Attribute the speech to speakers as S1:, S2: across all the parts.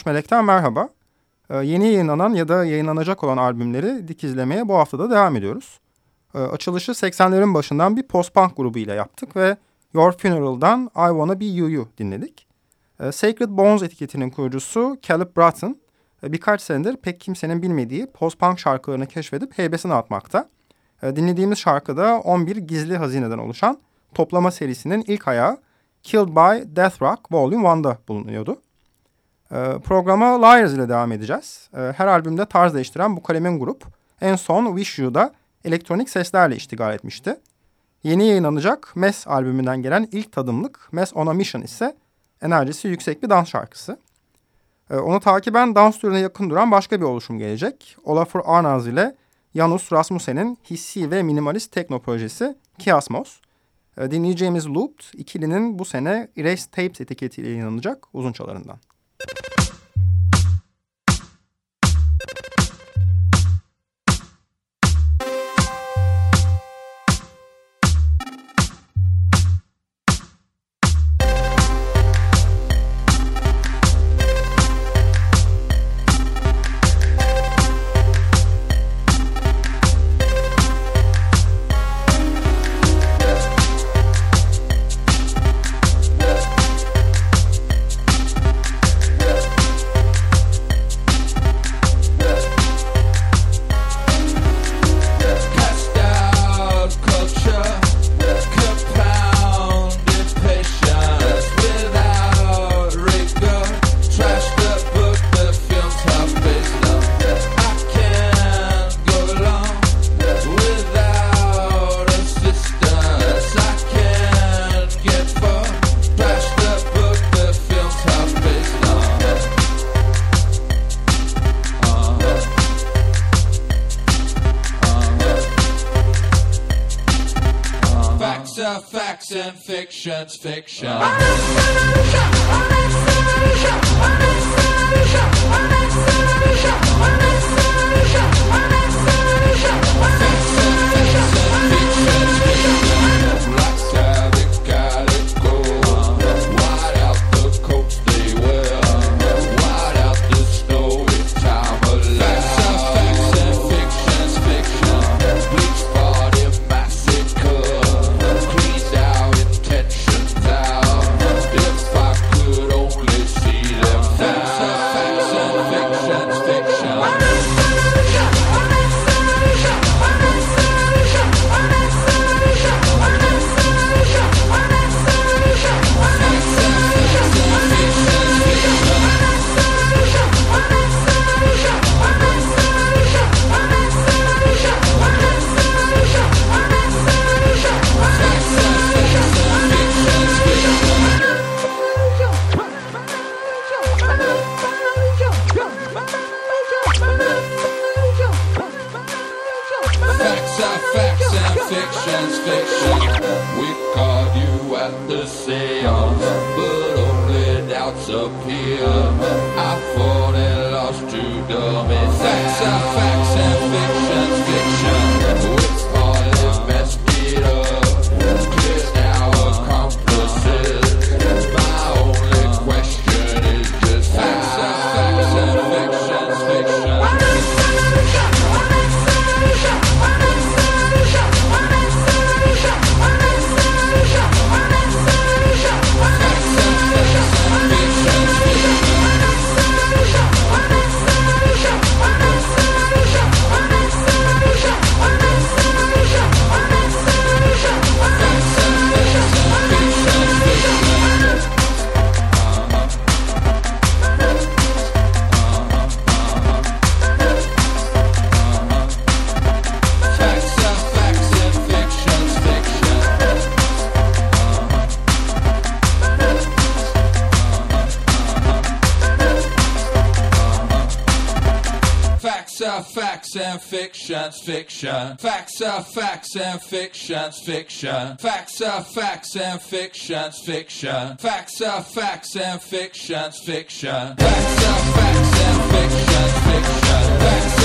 S1: 13 Melek'ten merhaba. Ee, yeni yayınlanan ya da yayınlanacak olan albümleri dikizlemeye bu hafta da devam ediyoruz. Ee, açılışı 80'lerin başından bir post-punk grubu ile yaptık ve Your Funeral'dan I Wanna Be You'yu dinledik. Ee, Sacred Bones etiketinin kurucusu Caleb Bratton e, birkaç senedir pek kimsenin bilmediği post-punk şarkılarını keşfedip heybesine atmakta. Dinlediğimiz şarkıda 11 gizli hazineden oluşan toplama serisinin ilk ayağı Killed by Death Rock Volume 1'da bulunuyordu. Ee, programa Liars ile devam edeceğiz. Ee, her albümde tarz değiştiren bu kalemin grup en son Wish You'da elektronik seslerle iştigal etmişti. Yeni yayınlanacak Mess albümünden gelen ilk tadımlık Mess on a Mission ise enerjisi yüksek bir dans şarkısı. Ee, onu takiben dans türüne yakın duran başka bir oluşum gelecek. Olafur Arnaz ile Janus Rasmussen'in hissi ve minimalist tekno projesi Kiasmos. Dinleyeceğimiz Looped ikilinin bu sene Erase Tapes etiketiyle yayınlanacak uzun çalarından.
S2: you fiction. Fiction. fiction's fiction. Facts are facts and fiction's fiction. Facts are facts and fiction's fiction. Facts are facts and fiction's fiction. Facts are facts and fiction's fiction. Facts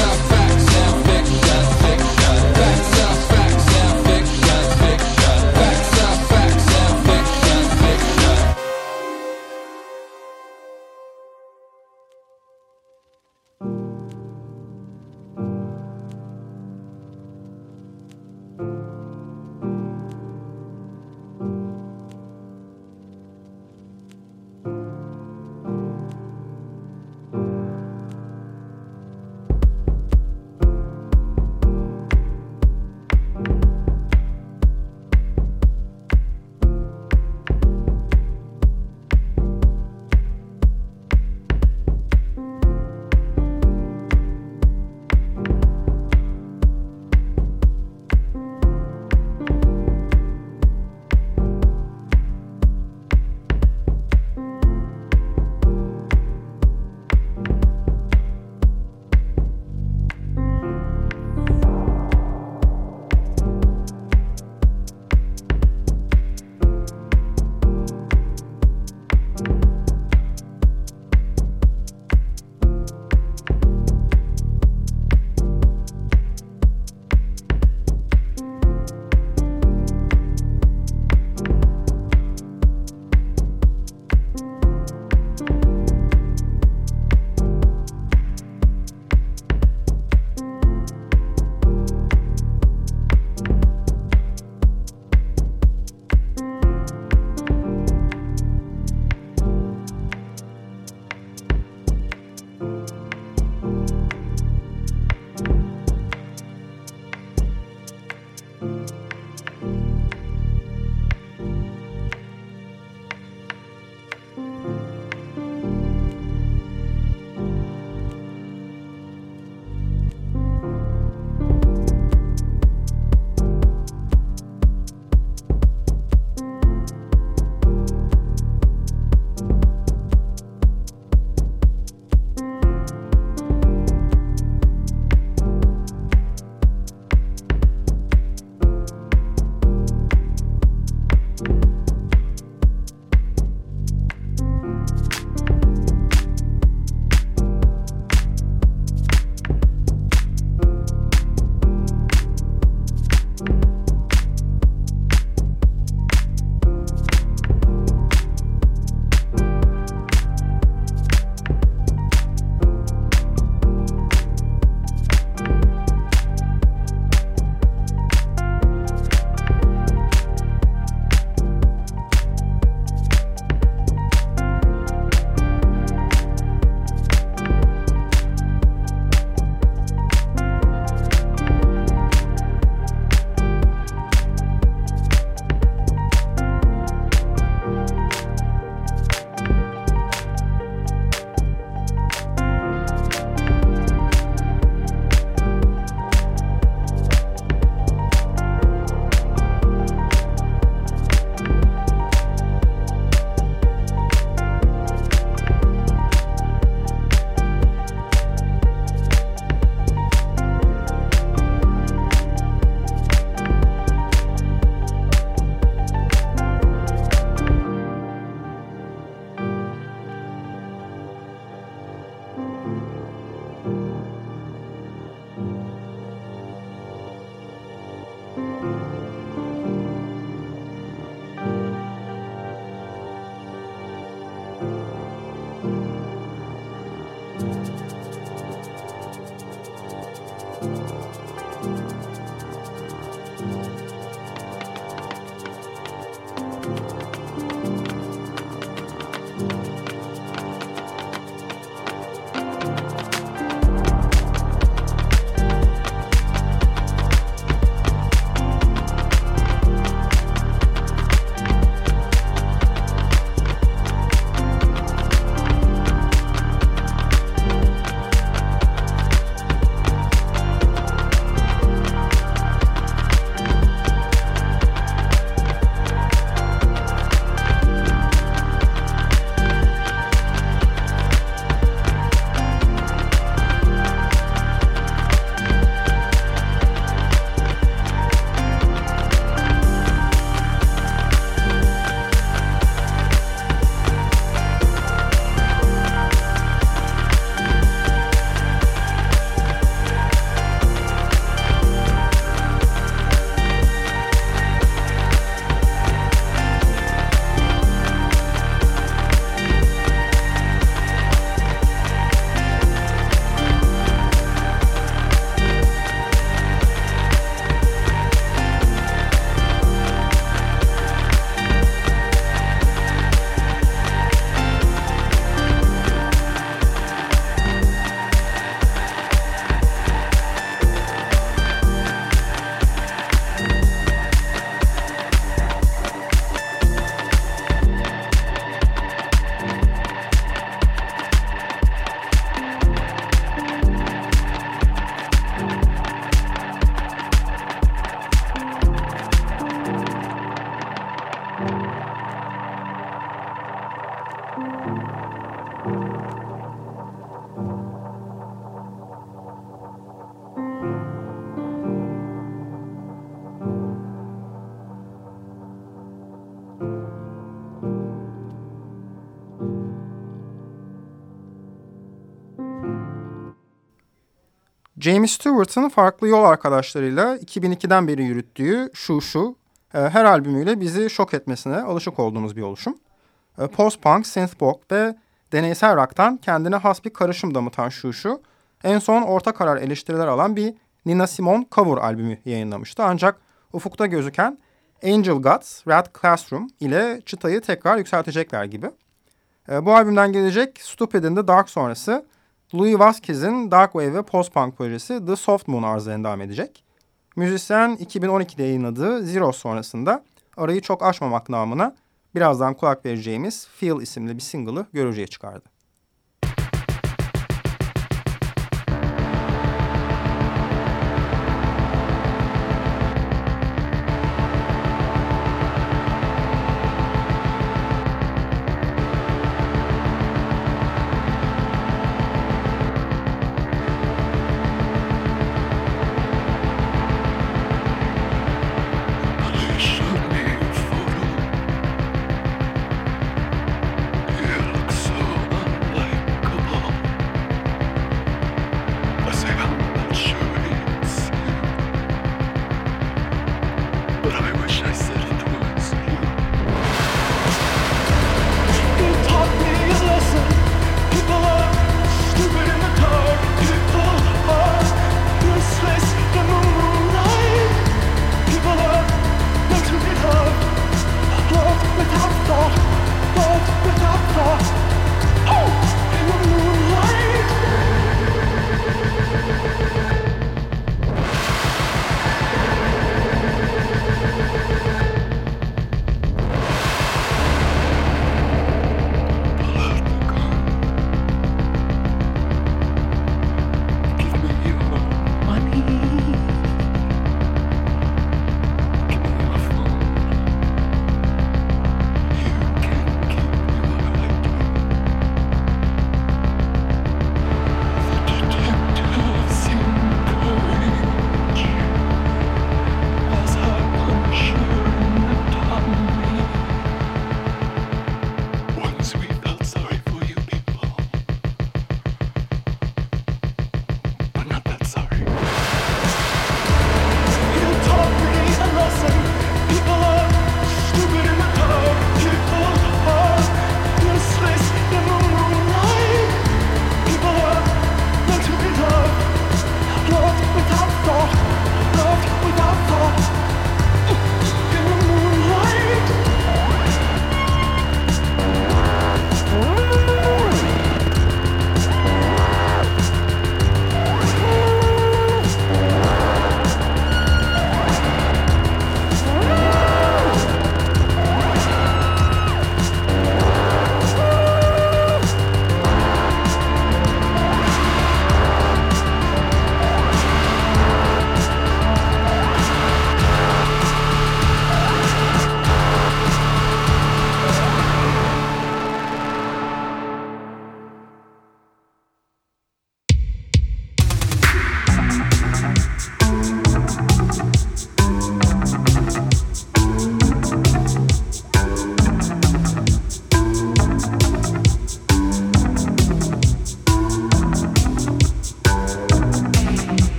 S1: James Stewart'ın farklı yol arkadaşlarıyla 2002'den beri yürüttüğü Şu Şu e, her albümüyle bizi şok etmesine alışık olduğumuz bir oluşum. E, Post-punk, synth-pop ve deneysel rock'tan kendine has bir karışım damıtan Şu Şu en son orta karar eleştiriler alan bir Nina Simone cover albümü yayınlamıştı. Ancak ufukta gözüken Angel Gods, Red Classroom ile çıtayı tekrar yükseltecekler gibi. E, bu albümden gelecek Stupid'in The Dark sonrası Louis Vasquez'in Dark Wave ve Post-Punk projesi The Soft Moon arzına devam edecek. Müzisyen 2012'de yayınladığı Zero sonrasında arayı çok aşmamak namına birazdan kulak vereceğimiz Feel isimli bir single'ı görücüye çıkardı.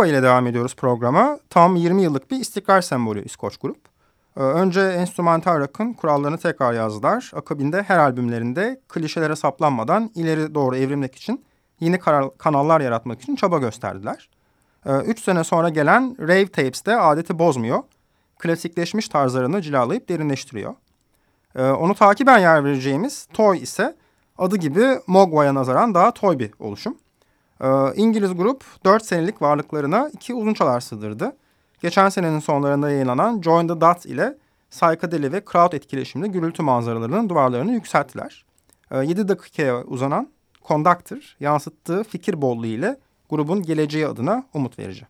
S1: Mogwai ile devam ediyoruz programa. Tam 20 yıllık bir istikrar sembolü İskoç grup. Ee, önce enstrümantal rock'ın kurallarını tekrar yazdılar. Akabinde her albümlerinde klişelere saplanmadan ileri doğru evrilmek için yeni kanallar yaratmak için çaba gösterdiler. Ee, üç sene sonra gelen Rave Tapes de adeti bozmuyor. Klasikleşmiş tarzlarını cilalayıp derinleştiriyor. Ee, onu takiben yer vereceğimiz Toy ise adı gibi Mogwai'ye nazaran daha toy bir oluşum. İngiliz grup 4 senelik varlıklarına iki uzun çalar sığdırdı. Geçen senenin sonlarında yayınlanan Join the Dots ile psychedeli ve crowd etkileşimli gürültü manzaralarının duvarlarını yükselttiler. 7 dakikaya uzanan Conductor yansıttığı fikir bolluğu ile grubun geleceği adına umut verici.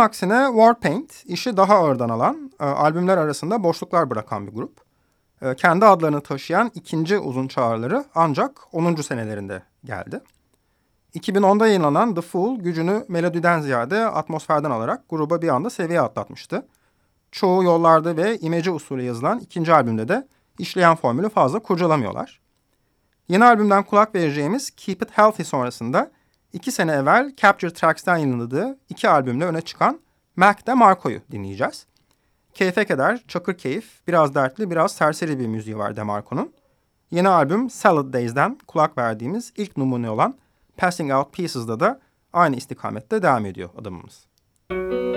S1: Aksine Warpaint işi daha ağırdan alan, e, albümler arasında boşluklar bırakan bir grup. E, kendi adlarını taşıyan ikinci uzun çağrıları ancak 10. senelerinde geldi. 2010'da yayınlanan The Fool gücünü melodiden ziyade atmosferden alarak gruba bir anda seviye atlatmıştı. Çoğu yollarda ve imece usulü yazılan ikinci albümde de işleyen formülü fazla kurcalamıyorlar. Yeni albümden kulak vereceğimiz Keep It Healthy sonrasında iki sene evvel Capture Tracks'ten yayınladığı iki albümle öne çıkan Mac de Marco'yu dinleyeceğiz. Keyfe keder, çakır keyif, biraz dertli, biraz serseri bir müziği var DeMarco'nun. Yeni albüm Salad Days'den kulak verdiğimiz ilk numune olan Passing Out Pieces'da da aynı istikamette devam ediyor adamımız. Müzik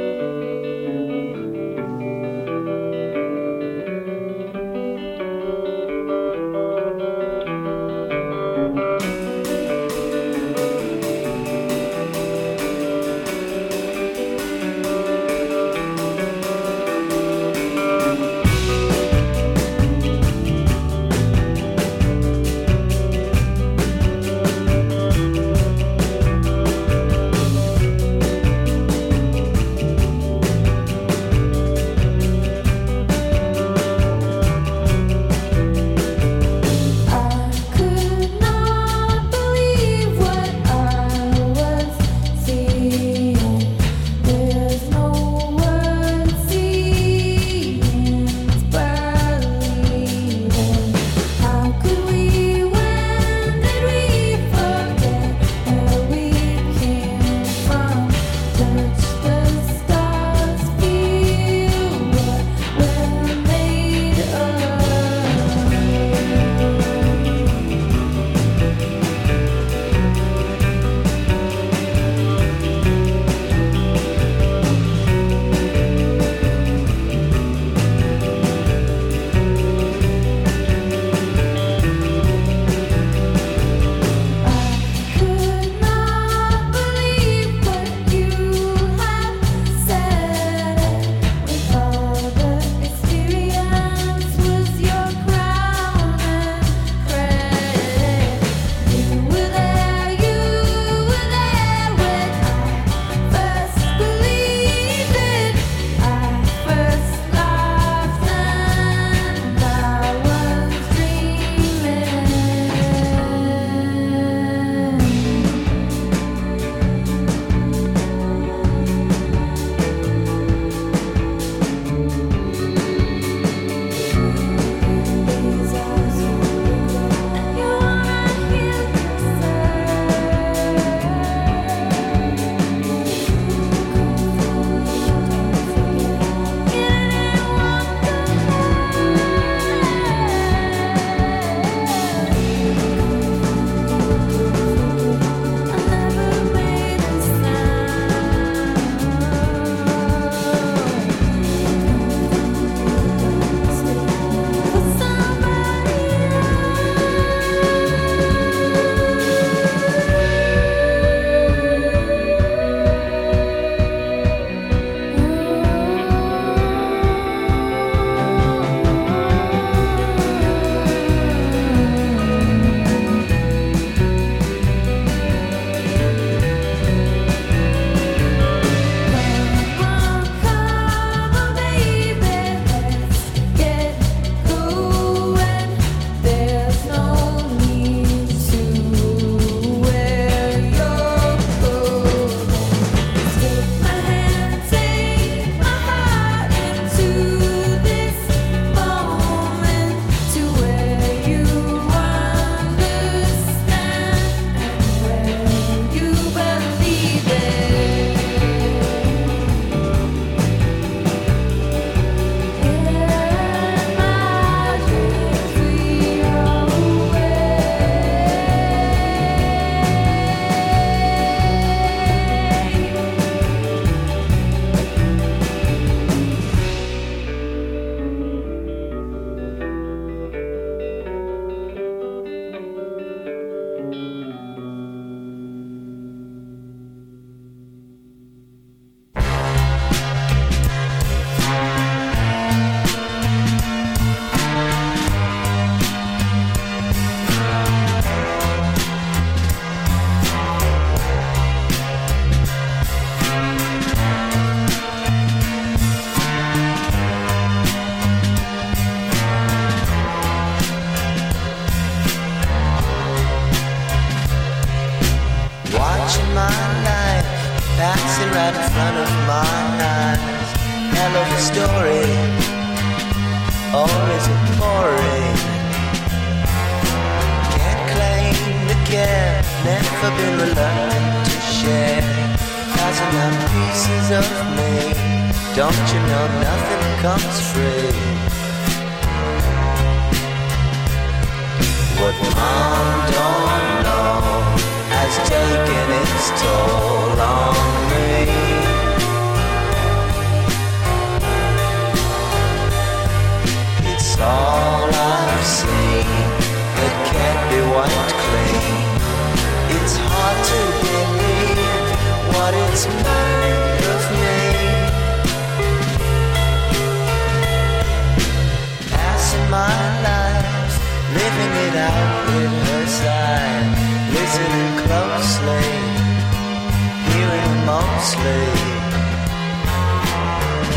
S3: mostly.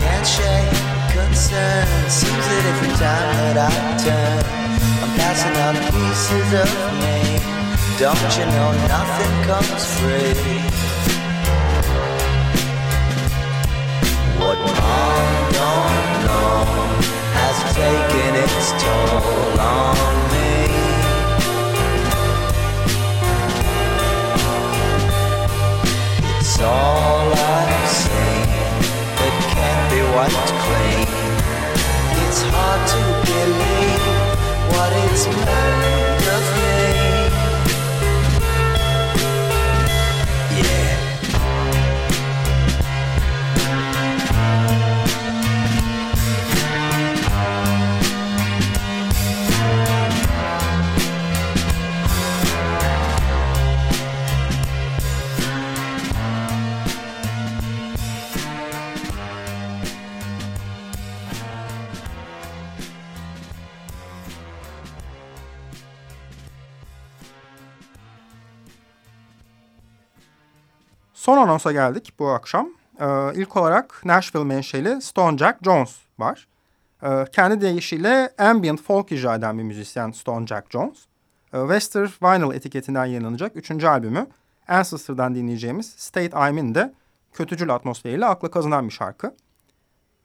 S3: Can't shake concern. Seems that every time that I turn, I'm passing pieces of me. Don't you know nothing comes free? What mom don't know has taken its toll on. It's all I've seen that can't be wiped clean. It's hard to believe what it's made
S1: Son anonsa geldik bu akşam. Ee, ilk olarak Nashville menşeli Stone Jack Jones var. Ee, kendi deyişiyle ambient folk icra eden bir müzisyen Stone Jack Jones. Ee, Wester Vinyl etiketinden yayınlanacak üçüncü albümü Ancestor'dan dinleyeceğimiz State I'm In de kötücül atmosferiyle akla kazınan bir şarkı.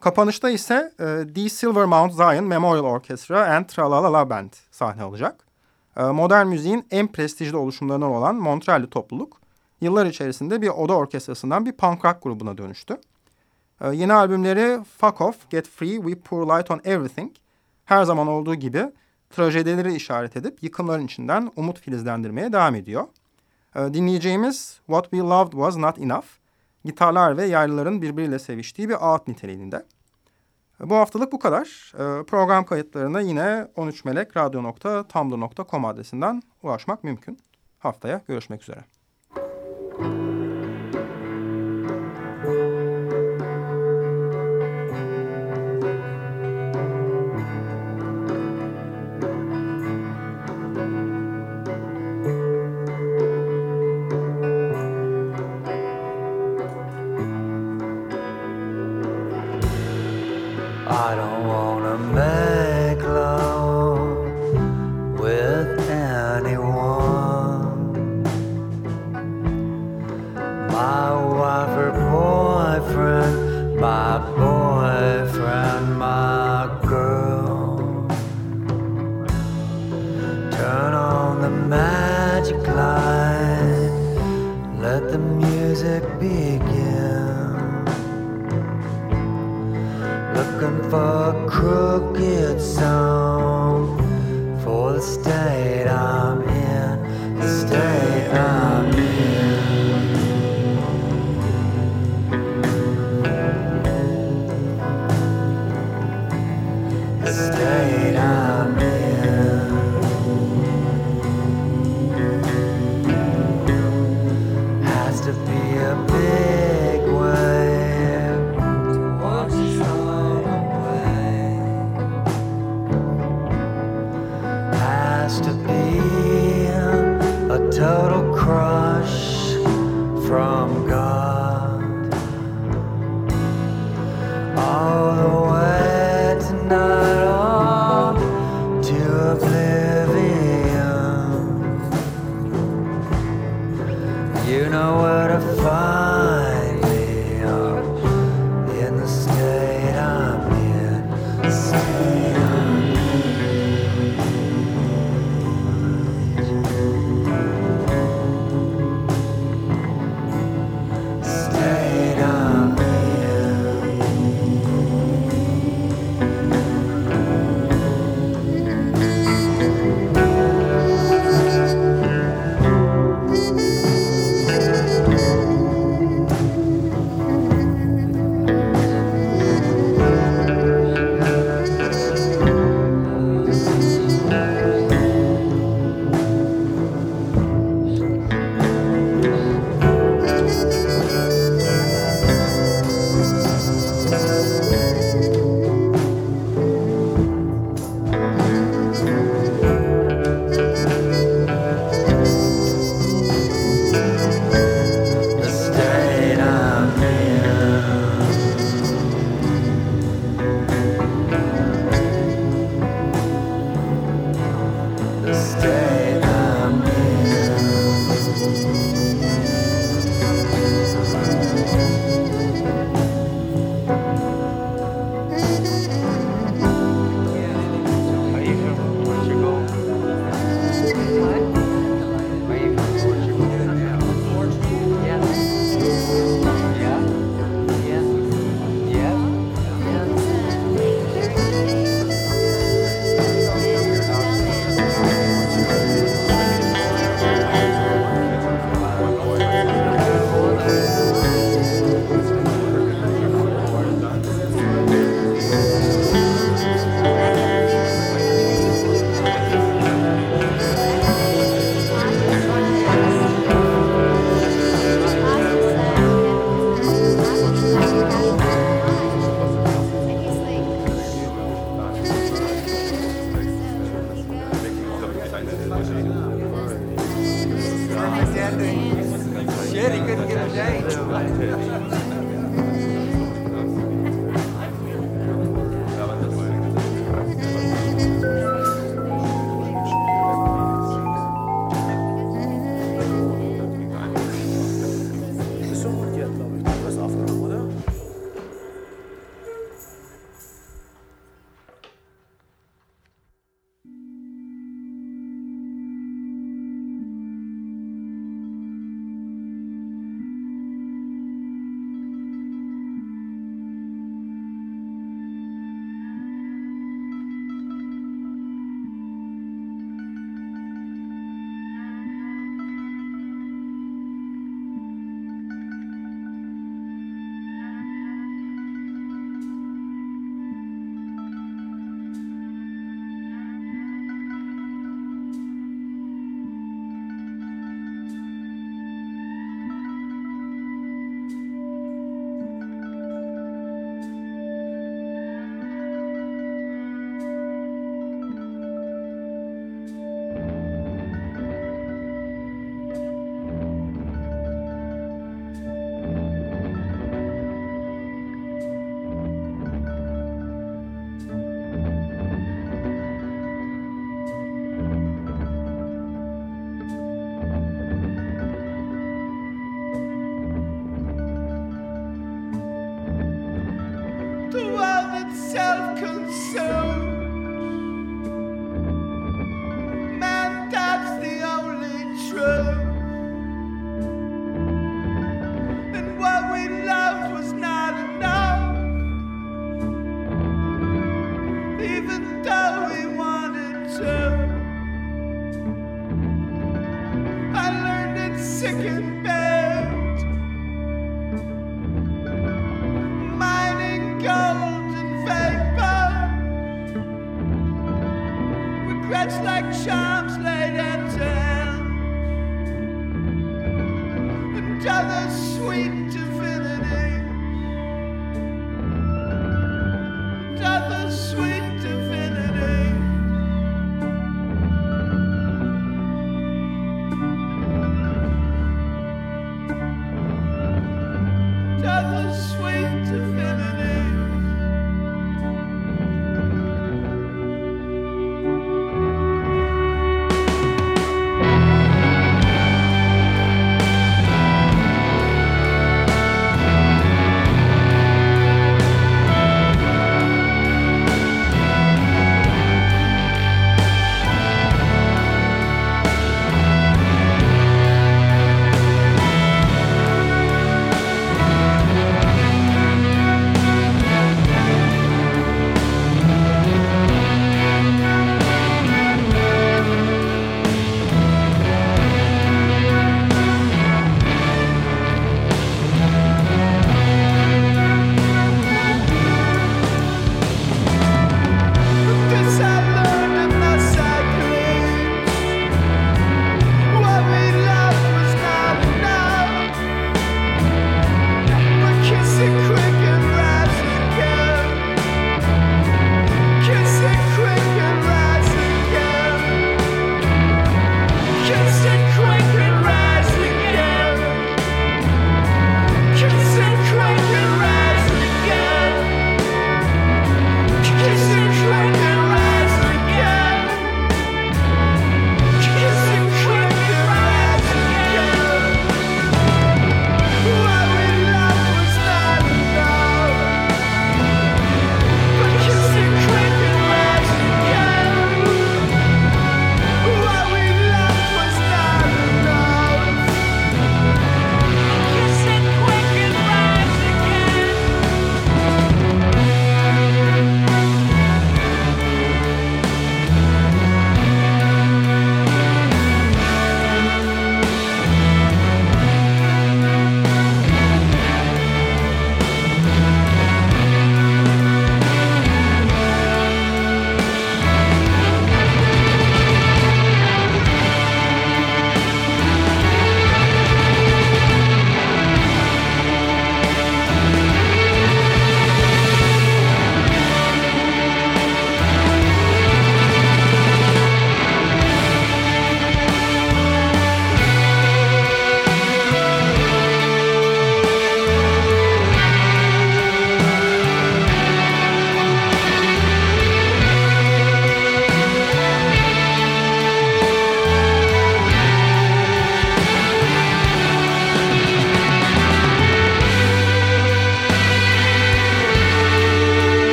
S1: Kapanışta ise e, The Silver Mount Zion Memorial Orchestra and Tralalala Band sahne alacak. E, modern müziğin en prestijli oluşumlarından olan Montreal'li topluluk yıllar içerisinde bir oda orkestrasından bir punk rock grubuna dönüştü. Ee, yeni albümleri Fuck Off, Get Free, We Pour Light on Everything her zaman olduğu gibi trajedileri işaret edip yıkımların içinden umut filizlendirmeye devam ediyor. Ee, dinleyeceğimiz What We Loved Was Not Enough, gitarlar ve yaylıların birbiriyle seviştiği bir ağıt niteliğinde. Ee, bu haftalık bu kadar. Program kayıtlarına yine 13melekradyo.tumblr.com adresinden ulaşmak mümkün. Haftaya görüşmek üzere.